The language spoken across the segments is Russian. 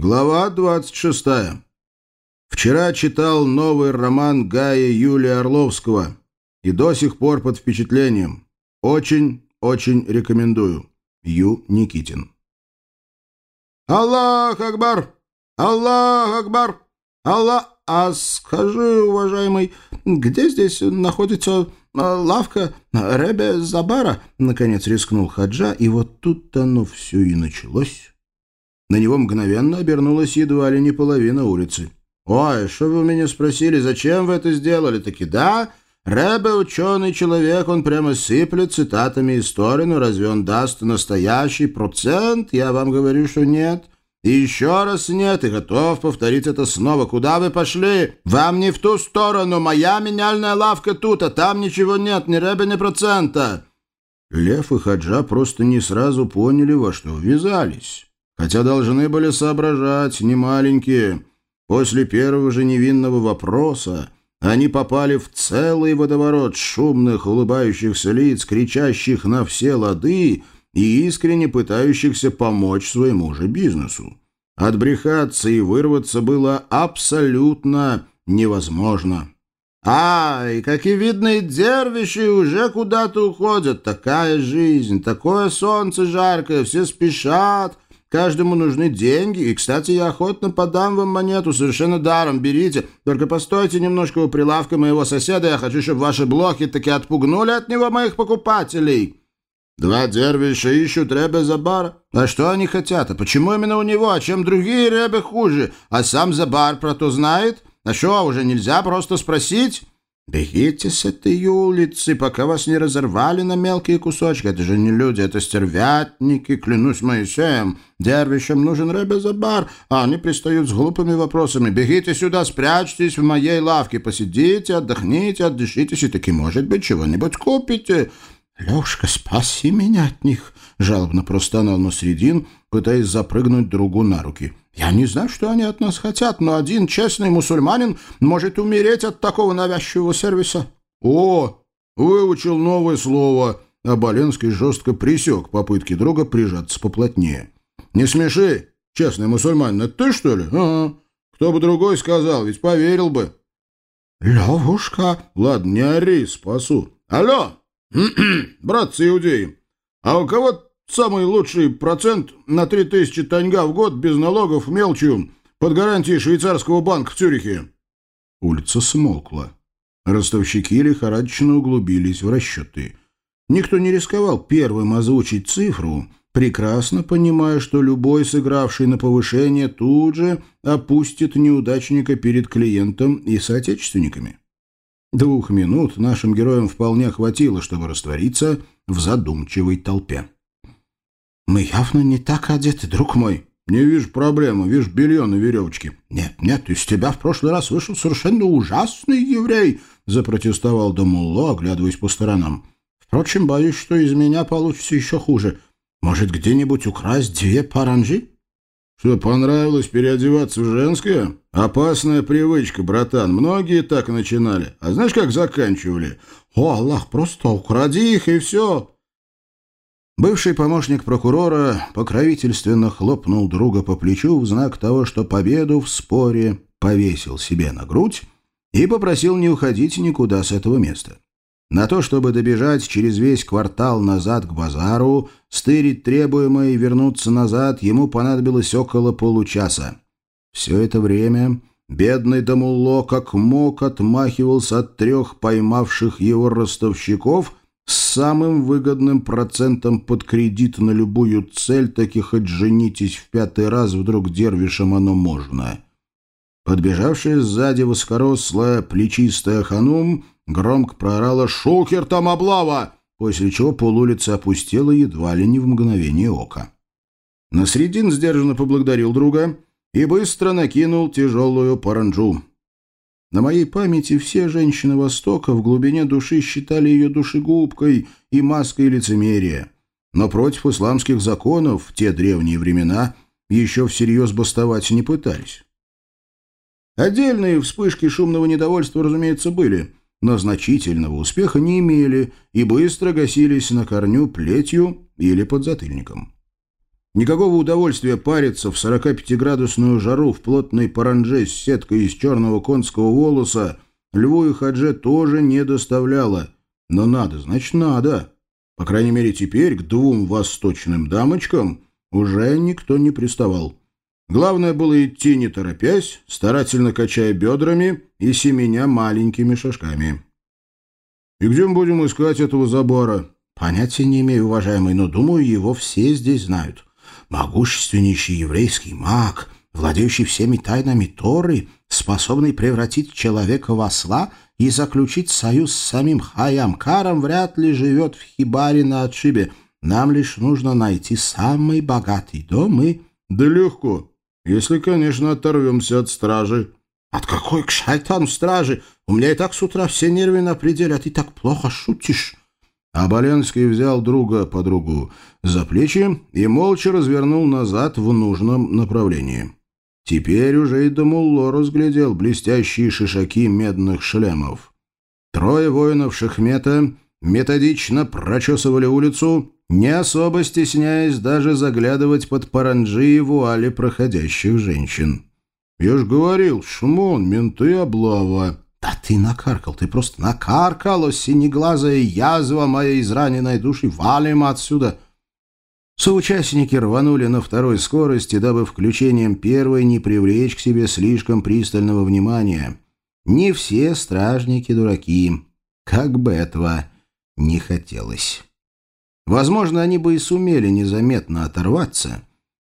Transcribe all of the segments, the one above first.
Глава 26. Вчера читал новый роман Гая Юлия Орловского и до сих пор под впечатлением. Очень, очень рекомендую. Ю. Никитин. «Аллах Акбар! Аллах Акбар! Аллах... А скажи, уважаемый, где здесь находится а, лавка Ребе Забара?» Наконец рискнул Хаджа, и вот тут оно все и началось. На него мгновенно обернулась едва ли не половина улицы. «Ой, что вы меня спросили, зачем вы это сделали?» Таки да, Рэбе ученый человек, он прямо сыплет цитатами истории, но разве он даст настоящий процент? Я вам говорю, что нет. И еще раз нет, и готов повторить это снова. Куда вы пошли? Вам не в ту сторону. Моя меняльная лавка тут, а там ничего нет, ни рэбе, ни процента. Лев и Хаджа просто не сразу поняли, во что ввязались хотя должны были соображать, не маленькие. После первого же невинного вопроса они попали в целый водоворот шумных, улыбающихся лиц, кричащих на все лады и искренне пытающихся помочь своему же бизнесу. Отбрехаться и вырваться было абсолютно невозможно. «Ай, как и видно, и дервиши уже куда-то уходят. Такая жизнь, такое солнце жаркое, все спешат». Каждому нужны деньги, и, кстати, я охотно подам вам монету, совершенно даром, берите. Только постойте немножко у прилавка моего соседа, я хочу, чтобы ваши блоки таки отпугнули от него моих покупателей». «Два дервиша ищут Ребе Забар. А что они хотят? А почему именно у него? А чем другие Ребе хуже? А сам Забар про то знает? А что, уже нельзя просто спросить?» «Бегите с этой улицы, пока вас не разорвали на мелкие кусочки. Это же не люди, это стервятники, клянусь Моисеем. Дервишам нужен ребе-забар, а они пристают с глупыми вопросами. Бегите сюда, спрячьтесь в моей лавке, посидите, отдохните, отдышитесь и таки, может быть, чего-нибудь купите». «Лешка, спаси меня от них!» — жалобно простонал Насредин, пытаясь запрыгнуть другу на руки. Я не знаю, что они от нас хотят, но один честный мусульманин может умереть от такого навязчивого сервиса. О, выучил новое слово. А Боленский жестко присек попытки друга прижаться поплотнее. Не смеши, честный мусульманин, это ты, что ли? Ага. Кто бы другой сказал, ведь поверил бы. Левушка. Ладно, не ори, спасу. Алло, братцы иудеи, а у кого Самый лучший процент на 3000 таньга в год без налогов мелочью под гарантией швейцарского банка в Цюрихе. Улица смолкла. Ростовщики лихорадочно углубились в расчеты. Никто не рисковал первым озвучить цифру, прекрасно понимая, что любой сыгравший на повышение тут же опустит неудачника перед клиентом и соотечественниками. Двух минут нашим героям вполне хватило, чтобы раствориться в задумчивой толпе. «Мы явно не так одеты, друг мой». «Не вижу проблемы. Вижу белье на веревочке». «Нет, нет, из тебя в прошлый раз вышел совершенно ужасный еврей», — запротестовал Дамулло, оглядываясь по сторонам. «Впрочем, боюсь, что из меня получится еще хуже. Может, где-нибудь украсть две паранжи?» «Что, понравилось переодеваться в женское? Опасная привычка, братан. Многие так начинали. А знаешь, как заканчивали? О, Аллах, просто укради их, и все. Бывший помощник прокурора покровительственно хлопнул друга по плечу в знак того, что победу в споре повесил себе на грудь и попросил не уходить никуда с этого места. На то, чтобы добежать через весь квартал назад к базару, стырить требуемое и вернуться назад, ему понадобилось около получаса. Все это время бедный Дамулло как мог отмахивался от трех поймавших его ростовщиков с самым выгодным процентом под кредит на любую цель, таки хоть женитесь в пятый раз, вдруг дервишем оно можно. Подбежавшая сзади воскорослая плечистая ханум громко проорала «Шукер там облава!», после чего полулица опустела едва ли не в мгновение ока. Насредин сдержанно поблагодарил друга и быстро накинул тяжелую паранджу. На моей памяти все женщины Востока в глубине души считали ее душегубкой и маской лицемерия. Но против исламских законов в те древние времена еще всерьез бастовать не пытались. Отдельные вспышки шумного недовольства, разумеется, были, но значительного успеха не имели и быстро гасились на корню плетью или подзатыльником. Никакого удовольствия париться в 45-градусную жару в плотной паранже с сеткой из черного конского волоса Льву и Хадже тоже не доставляло. Но надо, значит, надо. По крайней мере, теперь к двум восточным дамочкам уже никто не приставал. Главное было идти не торопясь, старательно качая бедрами и семеня маленькими шажками. «И где мы будем искать этого забора?» «Понятия не имею, уважаемый, но, думаю, его все здесь знают. Могущественнейший еврейский маг, владеющий всеми тайнами Торы, способный превратить человека в осла и заключить союз с самим Хаямкаром, вряд ли живет в Хибаре на отшибе. Нам лишь нужно найти самый богатый дом и...» «Да легко, если, конечно, оторвемся от стражи». «От какой к шайтану стражи? У меня и так с утра все нервы на пределе, а ты так плохо шутишь». А Боленский взял друга подругу за плечи и молча развернул назад в нужном направлении. Теперь уже и Дамулло разглядел блестящие шишаки медных шлемов. Трое воинов Шахмета методично прочесывали улицу, не особо стесняясь даже заглядывать под паранджи и вуали проходящих женщин. «Я ж говорил, шмон, менты, облава». «Да ты накаркал, ты просто накаркал, о синеглазая язва моей израненной души, валим отсюда!» Соучастники рванули на второй скорости, дабы включением первой не привлечь к себе слишком пристального внимания. Не все стражники дураки, как бы этого не хотелось. Возможно, они бы и сумели незаметно оторваться,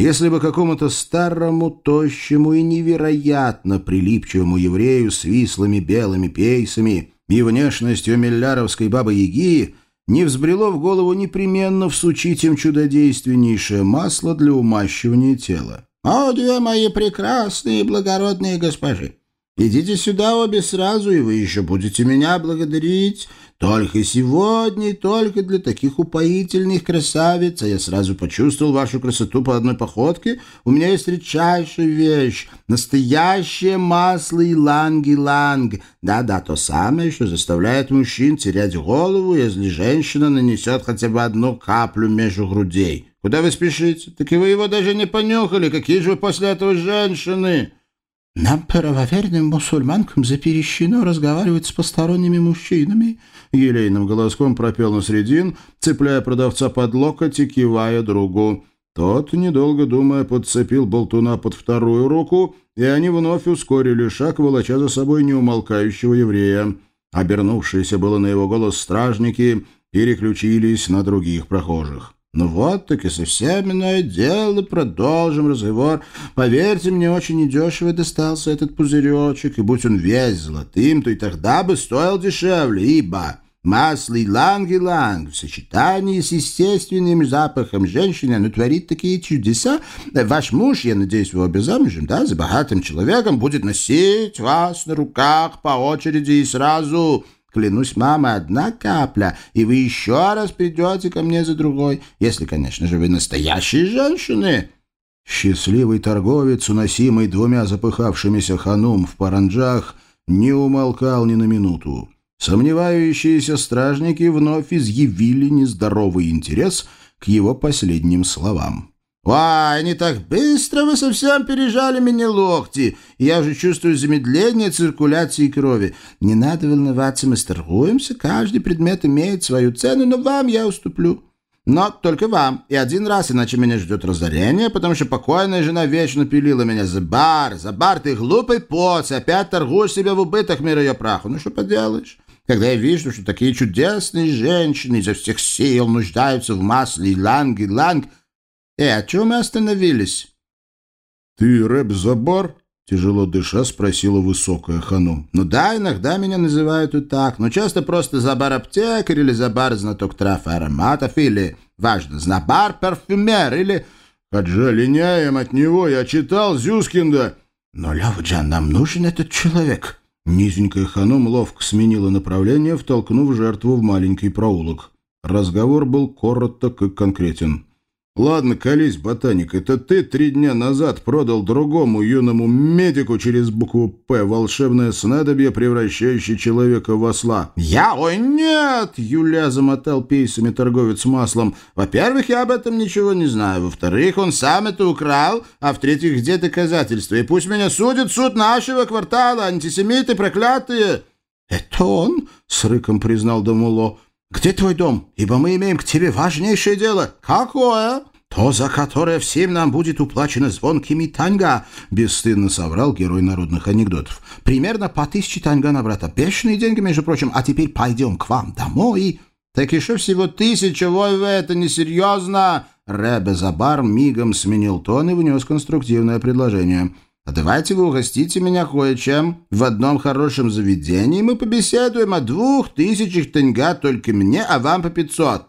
если бы какому-то старому, тощему и невероятно прилипчивому еврею с вислыми белыми пейсами и внешностью милляровской бабы-яги не взбрело в голову непременно всучить им чудодейственнейшее масло для умащивания тела. «О, две мои прекрасные и благородные госпожи! Идите сюда обе сразу, и вы еще будете меня благодарить. Только сегодня и только для таких упоительных красавиц, а я сразу почувствовал вашу красоту по одной походке, у меня есть редчайшая вещь, настоящее масло иланг-иланг. Да-да, то самое, что заставляет мужчин терять голову, если женщина нанесет хотя бы одну каплю между грудей. Куда вы спешите? Так и вы его даже не понюхали. Какие же вы после этого женщины?» «Нам, правоверным мусульманкам, запрещено разговаривать с посторонними мужчинами», — елейным голоском пропел на средин, цепляя продавца под локоть и кивая другу. Тот, недолго думая, подцепил болтуна под вторую руку, и они вновь ускорили шаг, волоча за собой неумолкающего еврея. Обернувшиеся было на его голос стражники переключились на других прохожих. Ну вот, так и совсем иное дело, продолжим разговор. Поверьте, мне очень недешево достался этот пузыречек, и будь он весь золотым, то и тогда бы стоил дешевле, ибо масло иланг-иланг в сочетании с естественным запахом женщины, оно творит такие чудеса. Ваш муж, я надеюсь, вы обе замужем, да, за богатым человеком, будет носить вас на руках по очереди и сразу... Клянусь, мама, одна капля, и вы еще раз придете ко мне за другой, если, конечно же, вы настоящие женщины». Счастливый торговец, уносимый двумя запыхавшимися ханум в паранджах, не умолкал ни на минуту. Сомневающиеся стражники вновь изъявили нездоровый интерес к его последним словам. «Ой, не так быстро вы совсем пережали меня локти. Я же чувствую замедление циркуляции крови. Не надо волноваться, мы сторгуемся. Каждый предмет имеет свою цену, но вам я уступлю. Но только вам. И один раз, иначе меня ждет разорение, потому что покойная жена вечно пилила меня Забар. Забар, ты глупый поц, опять торгуешь себя в убыток, мир ее праху. Ну что поделаешь?» Когда я вижу, что такие чудесные женщины изо всех сил нуждаются в масле и ланг и ланг, «Э, а чего мы остановились?» «Ты реб Забар?» — тяжело дыша спросила высокая ханум. «Ну да, иногда меня называют и так, но часто просто Забар-аптекарь или Забар-знаток трав и ароматов, или, важно, Забар-парфюмер, или...» «Хаджа, линяем от него, я читал Зюскинда». «Но, Левджан, нам нужен этот человек». Низенькая ханум ловко сменила направление, втолкнув жертву в маленький проулок. Разговор был короток и конкретен. Ладно, колись, ботаник, это ты три дня назад продал другому юному медику через букву «П» волшебное снадобье, превращающее человека в осла. «Я? Ой, нет!» — Юля замотал пейсами торговец маслом. «Во-первых, я об этом ничего не знаю. Во-вторых, он сам это украл. А в-третьих, где доказательства? И пусть меня судит суд нашего квартала, антисемиты проклятые!» «Это он?» — с рыком признал Дамуло. «Где твой дом? Ибо мы имеем к тебе важнейшее дело». «Какое?» «То, за которое всем нам будет уплачено звонкими танга», — бесстыдно соврал герой народных анекдотов. «Примерно по тысяче танга на брата. Бешеные деньги, между прочим. А теперь пойдем к вам домой». «Так еще всего тысяча, вой это несерьезно!» Рэбе Забар мигом сменил тон и внес конструктивное предложение. «А давайте вы угостите меня кое-чем. В одном хорошем заведении мы побеседуем о двух тысячах танга только мне, а вам по пятьсот».